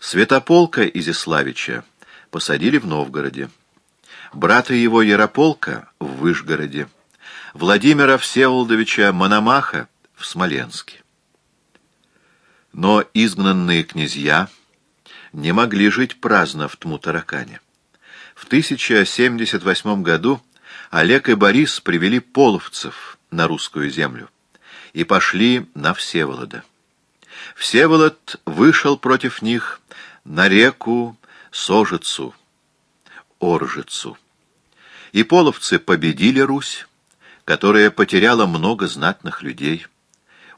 Святополка Изяславича посадили в Новгороде. Брата его Ярополка в Выжгороде. Владимира Всеволодовича Мономаха в Смоленске. Но изгнанные князья не могли жить праздно в Тмутаракане. В 1078 году Олег и Борис привели половцев на русскую землю и пошли на Всеволода. Всеволод вышел против них на реку Сожицу, Оржицу. И половцы победили Русь, которая потеряла много знатных людей.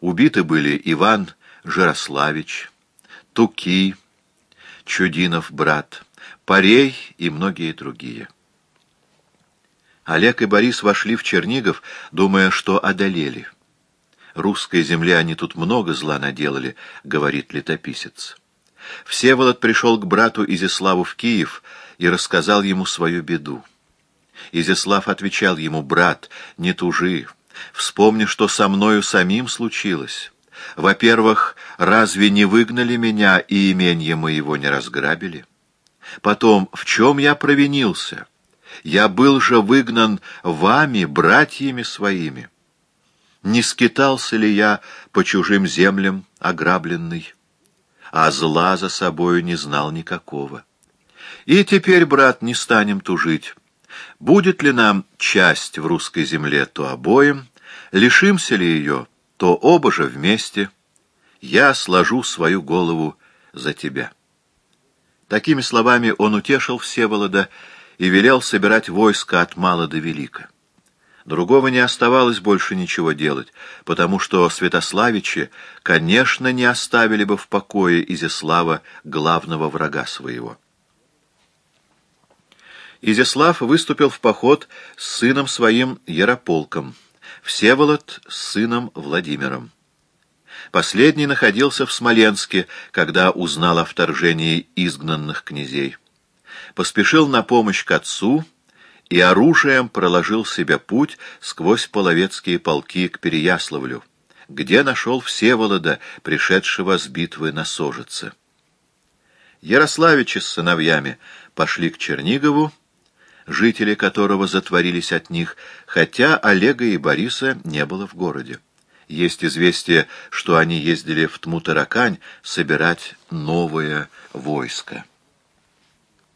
Убиты были Иван Жирославич, Туки, Чудинов брат, Парей и многие другие. Олег и Борис вошли в Чернигов, думая, что одолели. «Русской земле они тут много зла наделали», — говорит летописец. Всеволод пришел к брату Изяславу в Киев и рассказал ему свою беду. Изяслав отвечал ему, «Брат, не тужи, вспомни, что со мною самим случилось. Во-первых, разве не выгнали меня и именье моего не разграбили? Потом, в чем я провинился? Я был же выгнан вами, братьями своими. Не скитался ли я по чужим землям ограбленный?» а зла за собою не знал никакого. И теперь, брат, не станем тужить. Будет ли нам часть в русской земле, то обоим, лишимся ли ее, то оба же вместе. Я сложу свою голову за тебя. Такими словами он утешил Всеволода и велел собирать войско от мала до велика. Другого не оставалось больше ничего делать, потому что Святославичи, конечно, не оставили бы в покое Изяслава, главного врага своего. Изяслав выступил в поход с сыном своим Ярополком, Всеволод с сыном Владимиром. Последний находился в Смоленске, когда узнал о вторжении изгнанных князей. Поспешил на помощь к отцу и оружием проложил себе путь сквозь половецкие полки к Переяславлю, где нашел Всеволода, пришедшего с битвы на Сожице. Ярославичи с сыновьями пошли к Чернигову, жители которого затворились от них, хотя Олега и Бориса не было в городе. Есть известие, что они ездили в Тмутаракань собирать новое войско.